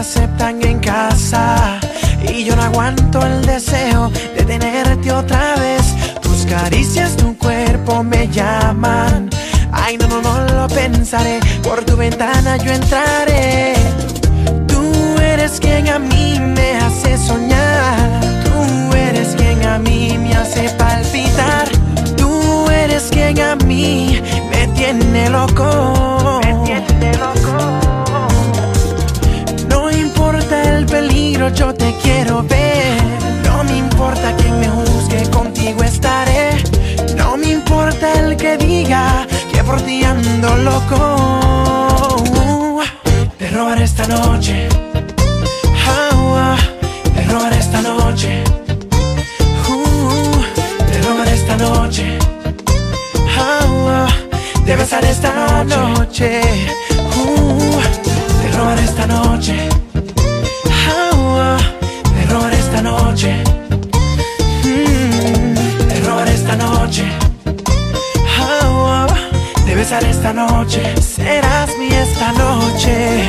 aceptan en casa. Y yo no aguanto el deseo de tenerte otra vez. Tus caricias, tu cuerpo me llaman. Ay, no, no, no lo pensaré. Por tu ventana yo entraré. Yo te quiero ver. No me importa quién me juzgue, contigo estaré. No me importa el que diga que por ti ando loco. Te robaré esta noche. Te robaré esta noche. Te robaré esta noche. Te besaré esta noche. Serás mi esta noche.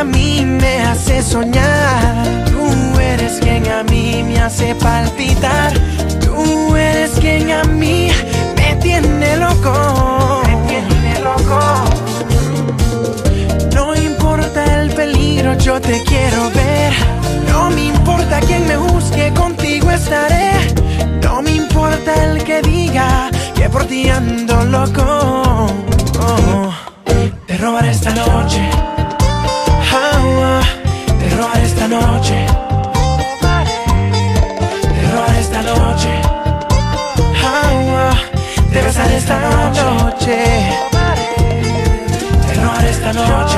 A mí me hace soñar. Tú eres quien a mí me hace palpitar. Tú eres quien a mí me tiene loco. Me tiene loco. No importa el peligro, yo te quiero ver. No me importa quién me busque, contigo estaré. No me importa el que diga que por ti ando loco. Te robaré esta noche. Esta noche. Robaré esta noche. Ah, besaré esta noche. Robaré esta noche.